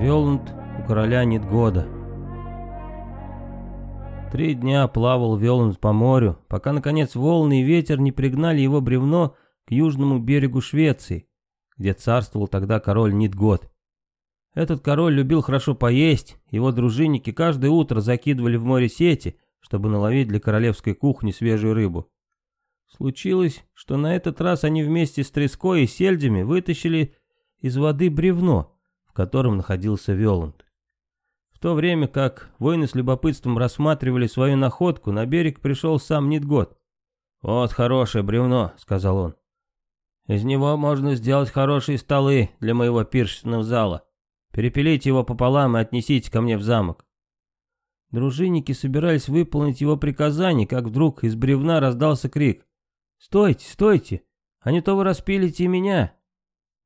Веланд у короля нет года. Три дня плавал Веланд по морю, пока, наконец, волны и ветер не пригнали его бревно к южному берегу Швеции, где царствовал тогда король Нидгод. Этот король любил хорошо поесть, его дружинники каждое утро закидывали в море сети, чтобы наловить для королевской кухни свежую рыбу. Случилось, что на этот раз они вместе с треской и сельдями вытащили из воды бревно, котором находился Веланд. В то время как воины с любопытством рассматривали свою находку, на берег пришел сам Нидгод. «Вот хорошее бревно», — сказал он. «Из него можно сделать хорошие столы для моего пиршественного зала. Перепилите его пополам и отнесите ко мне в замок». Дружинники собирались выполнить его приказание, как вдруг из бревна раздался крик. «Стойте, стойте! А не то вы распилите и меня!»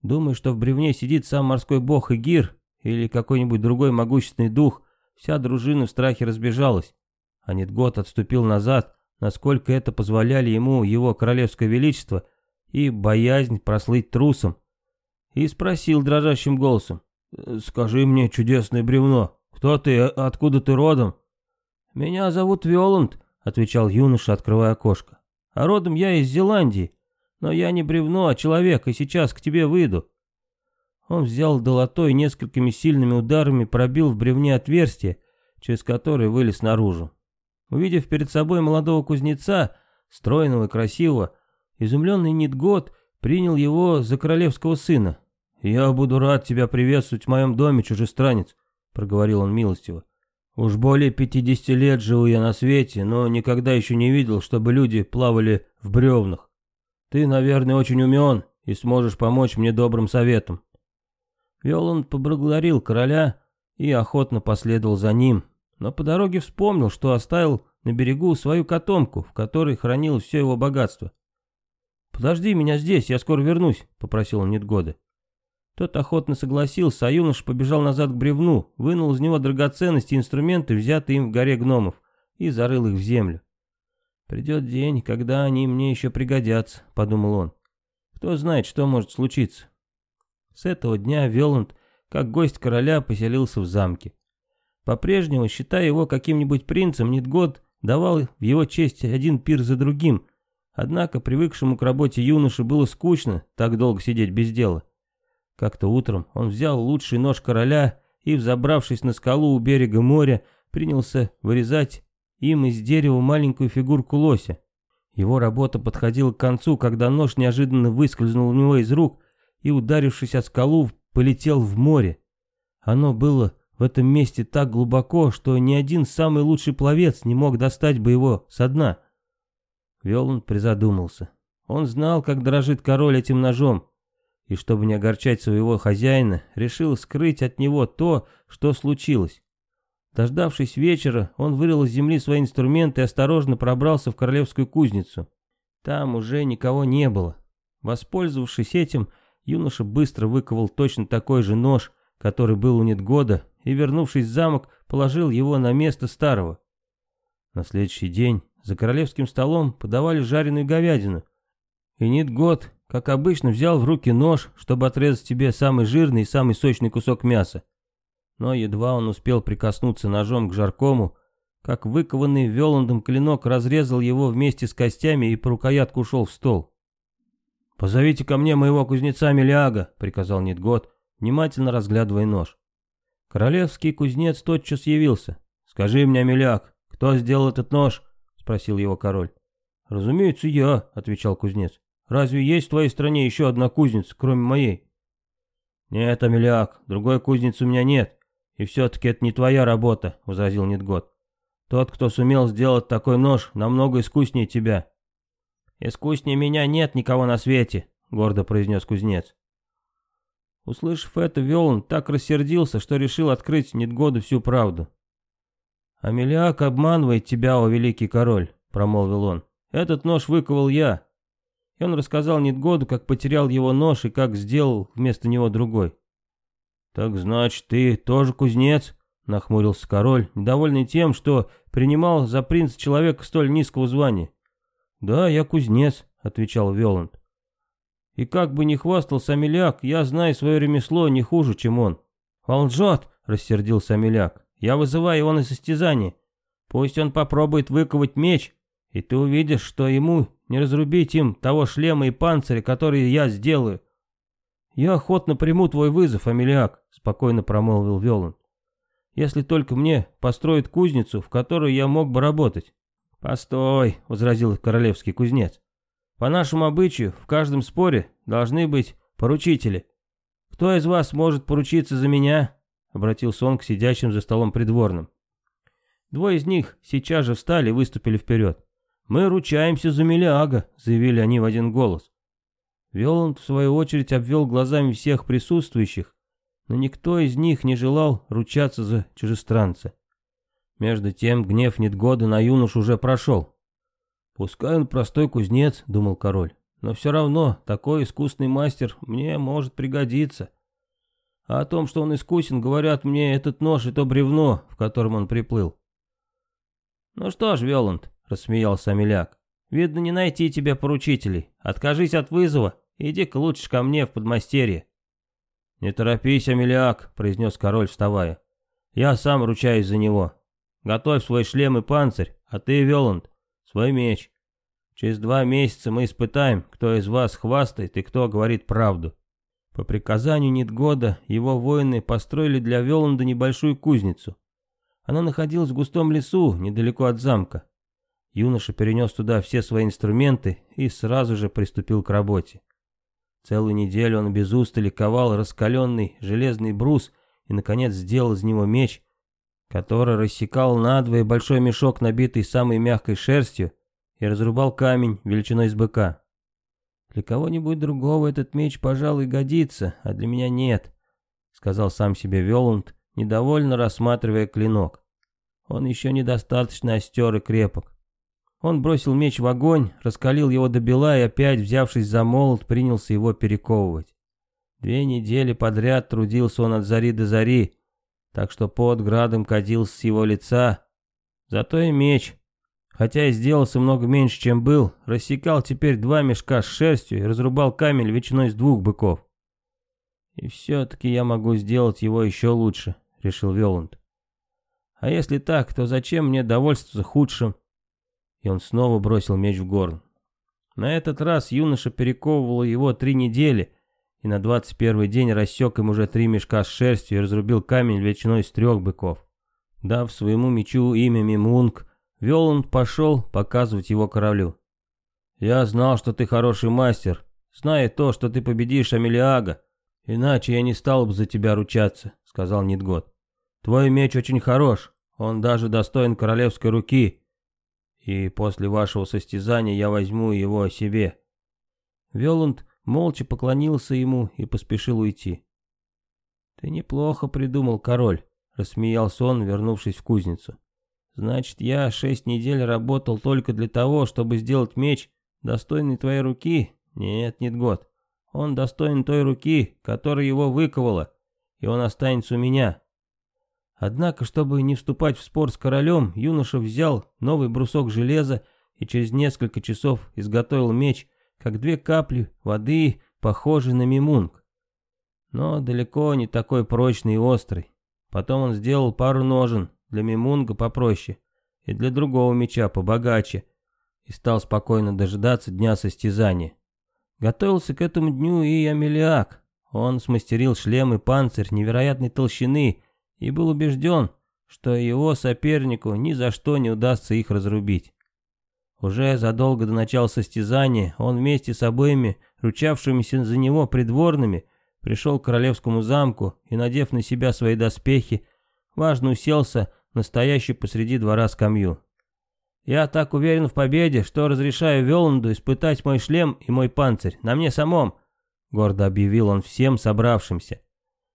Думаю, что в бревне сидит сам морской бог Игир или какой-нибудь другой могущественный дух, вся дружина в страхе разбежалась. А Нидгот отступил назад, насколько это позволяли ему его королевское величество и боязнь прослыть трусом. И спросил дрожащим голосом, «Скажи мне, чудесное бревно, кто ты, откуда ты родом?» «Меня зовут Виоланд», — отвечал юноша, открывая окошко. «А родом я из Зеландии, но я не бревно, а человек, и сейчас к тебе выйду». Он взял долотой и несколькими сильными ударами пробил в бревне отверстие, через которое вылез наружу. Увидев перед собой молодого кузнеца, стройного и красивого, изумленный Нидгот принял его за королевского сына. «Я буду рад тебя приветствовать в моем доме, чужестранец», — проговорил он милостиво. «Уж более пятидесяти лет живу я на свете, но никогда еще не видел, чтобы люди плавали в бревнах. Ты, наверное, очень умен и сможешь помочь мне добрым советом». Виоланд поблагодарил короля и охотно последовал за ним, но по дороге вспомнил, что оставил на берегу свою котомку, в которой хранил все его богатство. «Подожди меня здесь, я скоро вернусь», — попросил он Нидгода. Тот охотно согласился, а юноша побежал назад к бревну, вынул из него драгоценности и инструменты, взятые им в горе гномов, и зарыл их в землю. «Придет день, когда они мне еще пригодятся», — подумал он. «Кто знает, что может случиться». С этого дня Веланд, как гость короля, поселился в замке. По-прежнему, считая его каким-нибудь принцем, Нидгод давал в его честь один пир за другим, однако привыкшему к работе юноше было скучно так долго сидеть без дела. Как-то утром он взял лучший нож короля и, взобравшись на скалу у берега моря, принялся вырезать им из дерева маленькую фигурку лося. Его работа подходила к концу, когда нож неожиданно выскользнул у него из рук и, ударившись о скалу, полетел в море. Оно было в этом месте так глубоко, что ни один самый лучший пловец не мог достать бы его со дна. Велан призадумался. Он знал, как дрожит король этим ножом, и чтобы не огорчать своего хозяина, решил скрыть от него то, что случилось. Дождавшись вечера, он вырыл из земли свои инструменты и осторожно пробрался в королевскую кузницу. Там уже никого не было. Воспользовавшись этим, юноша быстро выковал точно такой же нож, который был у Нетгода, и, вернувшись в замок, положил его на место старого. На следующий день за королевским столом подавали жареную говядину, и Нитгод как обычно, взял в руки нож, чтобы отрезать тебе самый жирный и самый сочный кусок мяса. Но едва он успел прикоснуться ножом к жаркому, как выкованный Веландом клинок разрезал его вместе с костями и по рукоятку ушел в стол. «Позовите ко мне моего кузнеца Мелиага», — приказал Нидгот, внимательно разглядывая нож. Королевский кузнец тотчас явился. «Скажи мне, Меляк, кто сделал этот нож?» — спросил его король. «Разумеется, я», — отвечал кузнец. Разве есть в твоей стране еще одна кузница, кроме моей? Нет, Амеляк, другой кузницы у меня нет. И все-таки это не твоя работа, возразил Нидгот. Тот, кто сумел сделать такой нож, намного искуснее тебя. Искуснее меня нет никого на свете, гордо произнес кузнец. Услышав это, Велан так рассердился, что решил открыть Нидгоду всю правду. «Амелиак обманывает тебя, о великий король», — промолвил он. «Этот нож выковал я, и он рассказал Нидгоду, как потерял его нож и как сделал вместо него другой. «Так значит, ты тоже кузнец?» — нахмурился король, недовольный тем, что принимал за принца человека столь низкого звания. «Да, я кузнец», — отвечал Веланд. «И как бы ни хвастался Амеляк, я знаю свое ремесло не хуже, чем он. «Он лжет!» — рассердился Амеляк. «Я вызываю его на состязание. Пусть он попробует выковать меч, и ты увидишь, что ему не разрубить им того шлема и панциря, которые я сделаю». «Я охотно приму твой вызов, Амелиак», — спокойно промолвил Велан. «Если только мне построят кузницу, в которой я мог бы работать». «Постой», — возразил королевский кузнец. «По нашему обычаю, в каждом споре должны быть поручители. Кто из вас может поручиться за меня?» — обратился он к сидящим за столом придворным. Двое из них сейчас же встали и выступили вперед. «Мы ручаемся за Мелиага», — заявили они в один голос. Веланд, в свою очередь, обвел глазами всех присутствующих, но никто из них не желал ручаться за чужестранца. Между тем гнев Нидгода на юношу уже прошел. «Пускай он простой кузнец», — думал король, — «но все равно такой искусный мастер мне может пригодиться. А о том, что он искусен, говорят мне этот нож и то бревно, в котором он приплыл». «Ну что ж, Веланд», — рассмеялся Амеляк, — «видно, не найти тебе поручителей. Откажись от вызова, иди-ка лучше ко мне в подмастерье». «Не торопись, Амелиак», — произнес король, вставая. «Я сам ручаюсь за него. Готовь свой шлем и панцирь, а ты, Веланд, свой меч. Через два месяца мы испытаем, кто из вас хвастает и кто говорит правду». По приказанию Нидгода его воины построили для Веланда небольшую кузницу. Она находилась в густом лесу, недалеко от замка. Юноша перенес туда все свои инструменты и сразу же приступил к работе. Целую неделю он без устали ковал раскаленный железный брус и, наконец, сделал из него меч, который рассекал надвое большой мешок, набитый самой мягкой шерстью, и разрубал камень величиной с быка. «Для кого-нибудь другого этот меч, пожалуй, годится, а для меня нет», — сказал сам себе Веланд, недовольно рассматривая клинок. «Он еще недостаточно остер и крепок. Он бросил меч в огонь, раскалил его до бела и опять, взявшись за молот, принялся его перековывать. Две недели подряд трудился он от зари до зари, так что под градом катился с его лица. Зато и меч, хотя и сделался много меньше, чем был, рассекал теперь два мешка с шерстью и разрубал камень ветчиной с двух быков. «И все-таки я могу сделать его еще лучше», — решил Веланд. «А если так, то зачем мне довольствоваться худшим?» И он снова бросил меч в горн. На этот раз юноша перековывал его три недели, и на двадцать первый день рассек им уже три мешка с шерстью и разрубил камень величиной из трех быков. Дав своему мечу имя Мимунг, Веланд пошел показывать его королю. «Я знал, что ты хороший мастер, зная то, что ты победишь Амелиага, иначе я не стал бы за тебя ручаться», — сказал Нидгот. «Твой меч очень хорош, он даже достоин королевской руки, и после вашего состязания я возьму его себе». Веланд молча поклонился ему и поспешил уйти. «Ты неплохо придумал, король», — рассмеялся он, вернувшись в кузницу. «Значит, я шесть недель работал только для того, чтобы сделать меч, достойный твоей руки? Нет, нет, год. Он достоин той руки, которая его выковала, и он останется у меня. Однако, чтобы не вступать в спор с королем, юноша взял новый брусок железа и через несколько часов изготовил меч, как две капли воды, похожий на мимунг. Но далеко не такой прочный и острый. Потом он сделал пару ножен для мимунга попроще и для другого меча побогаче и стал спокойно дожидаться дня состязания. Готовился к этому дню и Амелиак. Он смастерил шлем и панцирь невероятной толщины и был убежден, что его сопернику ни за что не удастся их разрубить. Уже задолго до начала состязания он вместе с обоими, ручавшимися за него придворными, пришел к королевскому замку и, надев на себя свои доспехи, важно уселся на стоящую посреди двора скамью. «Я так уверен в победе, что разрешаю Веланду испытать мой шлем и мой панцирь, на мне самом», — гордо объявил он всем собравшимся.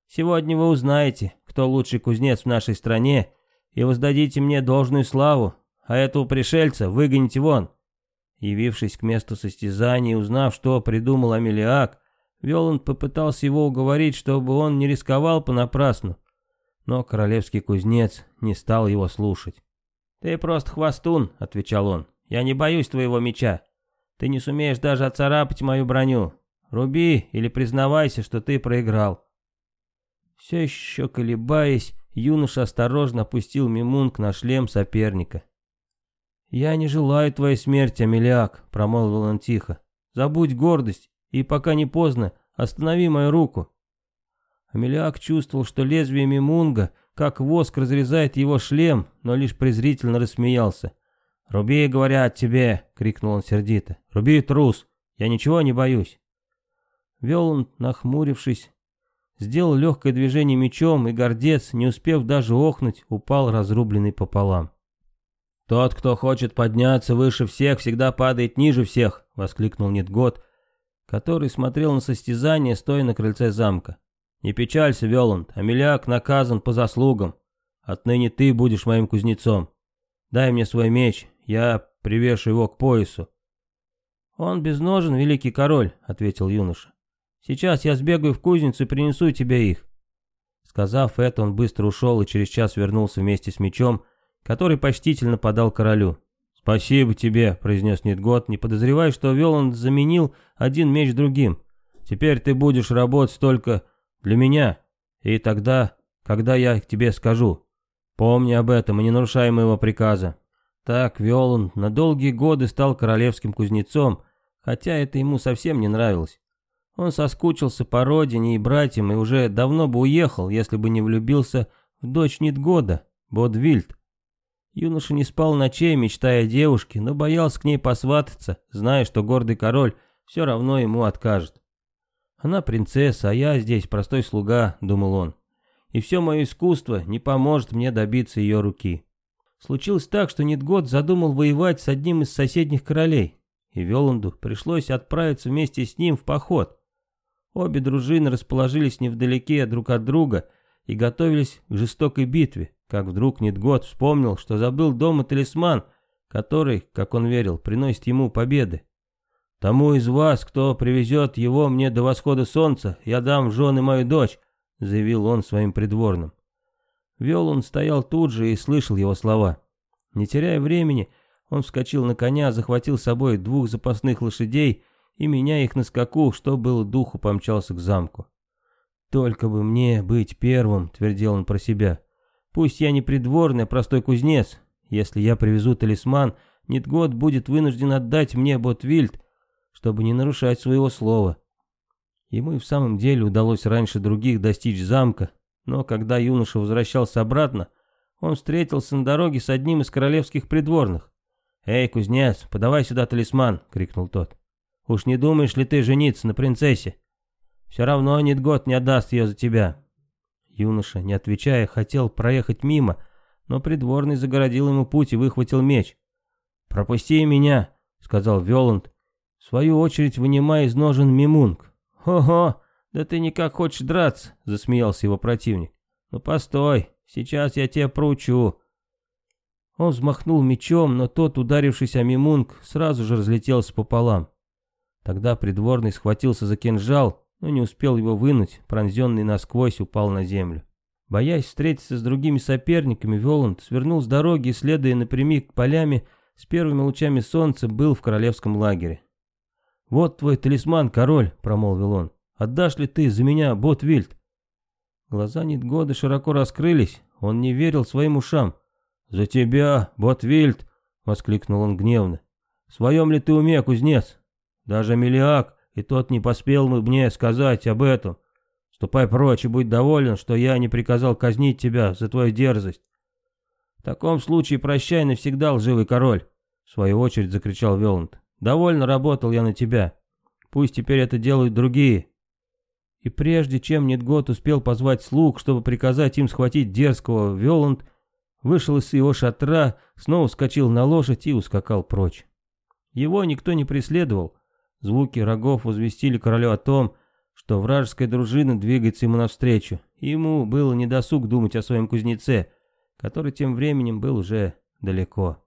«Сегодня вы узнаете, кто лучший кузнец в нашей стране, и воздадите мне должную славу, а этого пришельца выгоните вон». Явившись к месту состязания и узнав, что придумал Амелиак, Веланд попытался его уговорить, чтобы он не рисковал понапрасну. Но королевский кузнец не стал его слушать. «Ты просто хвостун», — отвечал он. «Я не боюсь твоего меча. Ты не сумеешь даже оцарапать мою броню. Руби или признавайся, что ты проиграл». Все еще колебаясь, юноша осторожно опустил мимунг на шлем соперника. «Я не желаю твоей смерти, Амелиак», — промолвил он тихо. «Забудь гордость, и пока не поздно, останови мою руку». Амелиак чувствовал, что лезвие мимунга, как воск, разрезает его шлем, но лишь презрительно рассмеялся. «Руби, говорят тебе!» — крикнул он сердито. «Руби, трус! Я ничего не боюсь!» Велан, нахмурившись, сделал легкое движение мечом, и гордец, не успев даже охнуть, упал разрубленный пополам. «Тот, кто хочет подняться выше всех, всегда падает ниже всех!» — воскликнул Нидгот, который смотрел на состязание, стоя на крыльце замка. «Не печалься, Веланд, Амеляк наказан по заслугам. Отныне ты будешь моим кузнецом. Дай мне свой меч, я привешу его к поясу». «Он безножен, великий король», — ответил юноша. «Сейчас я сбегаю в кузницу и принесу тебе их». Сказав это, он быстро ушел и через час вернулся вместе с мечом, который почтительно подал королю. «Спасибо тебе», — произнес Нидгот, не подозревая, что Веланд заменил один меч другим. «Теперь ты будешь работать только для меня, и тогда, когда я тебе скажу. Помни об этом и не нарушай моего приказа». Так Виоланд на долгие годы стал королевским кузнецом, хотя это ему совсем не нравилось. Он соскучился по родине и братьям и уже давно бы уехал, если бы не влюбился в дочь Нидгода, Бодвильд. Юноша не спал ночей, мечтая о девушке, но боялся к ней посвататься, зная, что гордый король все равно ему откажет. «Она принцесса, а я здесь простой слуга», — думал он. «И все мое искусство не поможет мне добиться ее руки». Случилось так, что Нидгот задумал воевать с одним из соседних королей, и Веланду пришлось отправиться вместе с ним в поход. Обе дружины расположились невдалеке друг от друга и готовились к жестокой битве, как вдруг Нидгот вспомнил, что забыл дома талисман, который, как он верил, приносит ему победы. «Тому из вас, кто привезет его мне до восхода солнца, я дам в жены мою дочь», — заявил он своим придворным. Вел он стоял тут же и слышал его слова. Не теряя времени, он вскочил на коня, захватил с собой двух запасных лошадей и, меняя их на скаку, что было духу, помчался к замку. «Только бы мне быть первым», — твердил он про себя. «Пусть я не придворный, а простой кузнец. Если я привезу талисман, Нитгот будет вынужден отдать мне Ботвильд, чтобы не нарушать своего слова». Ему и в самом деле удалось раньше других достичь замка, но когда юноша возвращался обратно, он встретился на дороге с одним из королевских придворных. «Эй, кузнец, подавай сюда талисман!» — крикнул тот. «Уж не думаешь ли ты жениться на принцессе? Все равно Нидгот не отдаст ее за тебя». Юноша, не отвечая, хотел проехать мимо, но придворный загородил ему путь и выхватил меч. «Пропусти меня!» — сказал Веланд, в свою очередь вынимая из ножен мимунг. «Хо-хо! «Да ты никак хочешь драться», — засмеялся его противник. «Ну постой, сейчас я тебя проучу». Он взмахнул мечом, но тот, ударившись о мимунг, сразу же разлетелся пополам. Тогда придворный схватился за кинжал, но не успел его вынуть, пронзенный насквозь упал на землю. Боясь встретиться с другими соперниками, Воланд свернул с дороги и, следуя напрямик полями, с первыми лучами солнца был в королевском лагере. «Вот твой талисман, король», — промолвил он. Отдашь ли ты за меня, Ботвильд?» Глаза Нидгода широко раскрылись, он не верил своим ушам. «За тебя, Ботвильд!» — воскликнул он гневно. «В своем ли ты уме, кузнец? Даже Мелиак, и тот не поспел мне сказать об этом. Ступай прочь и будь доволен, что я не приказал казнить тебя за твою дерзость. В таком случае прощай навсегда, лживый король!» В свою очередь закричал Веланд. «Довольно работал я на тебя. Пусть теперь это делают другие, и прежде чем Нидгот успел позвать слуг, чтобы приказать им схватить дерзкого, Веланд вышел из его шатра, снова вскочил на лошадь и ускакал прочь. Его никто не преследовал. Звуки рогов возвестили королю о том, что вражеская дружина двигается ему навстречу, ему было недосуг думать о своем кузнеце, который тем временем был уже далеко.